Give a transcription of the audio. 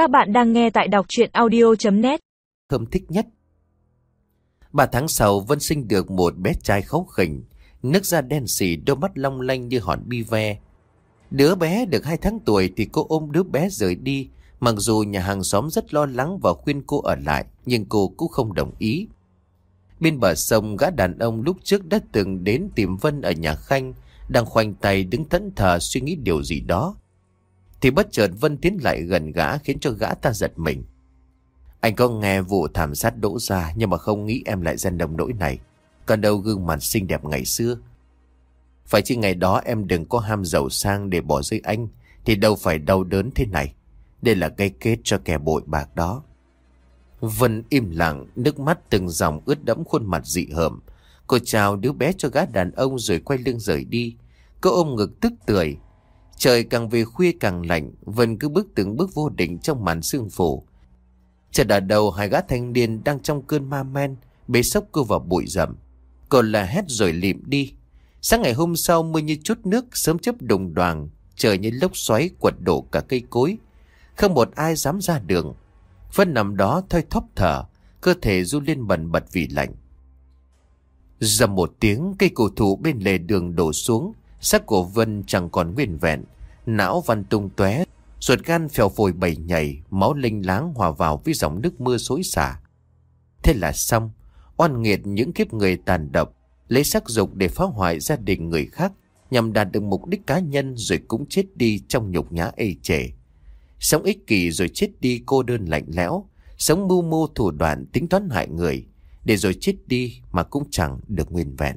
Các bạn đang nghe tại đọc chuyện audio.net Thơm thích nhất. Ba tháng sau Vân sinh được một bé trai khóc khỉnh, nước da đen xì đôi mắt long lanh như hòn bi ve. Đứa bé được hai tháng tuổi thì cô ôm đứa bé rời đi, mặc dù nhà hàng xóm rất lo lắng và khuyên cô ở lại, nhưng cô cũng không đồng ý. Bên bờ sông gã đàn ông lúc trước đã từng đến tìm Vân ở nhà Khanh, đang khoanh tay đứng thẫn thờ suy nghĩ điều gì đó. Thì bất chợt Vân tiến lại gần gã khiến cho gã ta giật mình. Anh có nghe vụ thảm sát đỗ ra nhưng mà không nghĩ em lại dân đồng nỗi này. Còn đâu gương mặt xinh đẹp ngày xưa. Phải chứ ngày đó em đừng có ham giàu sang để bỏ rơi anh thì đâu phải đau đớn thế này. Đây là cái kết cho kẻ bội bạc đó. Vân im lặng, nước mắt từng dòng ướt đẫm khuôn mặt dị hợm. Cô chào đứa bé cho gã đàn ông rồi quay lưng rời đi. Cô ôm ngực tức tưởi. Trời càng về khuya càng lạnh, Vân cứ bước từng bước vô định trong màn sương phủ. Chợt ở đầu hai gã thanh niên đang trong cơn ma men, bế sốc cô vào bụi rậm. còn là hét rồi lịm đi. Sáng ngày hôm sau mưa như chút nước sớm chấp đồng đoàn, trời như lốc xoáy quật đổ cả cây cối. Không một ai dám ra đường. Vân nằm đó thoi thóp thở, cơ thể du lên bần bật vì lạnh. Dầm một tiếng cây cổ thụ bên lề đường đổ xuống, xác của Vân chẳng còn nguyên vẹn, não văn tung tóe, ruột gan phèo phổi bầy nhảy, máu linh láng hòa vào với dòng nước mưa xối xả. Thế là xong, oan nghiệt những kiếp người tàn độc, lấy sắc dục để phá hoại gia đình người khác, nhằm đạt được mục đích cá nhân rồi cũng chết đi trong nhục nhã ê chề. Sống ích kỷ rồi chết đi cô đơn lạnh lẽo, sống mưu mô thủ đoạn tính toán hại người, để rồi chết đi mà cũng chẳng được nguyên vẹn.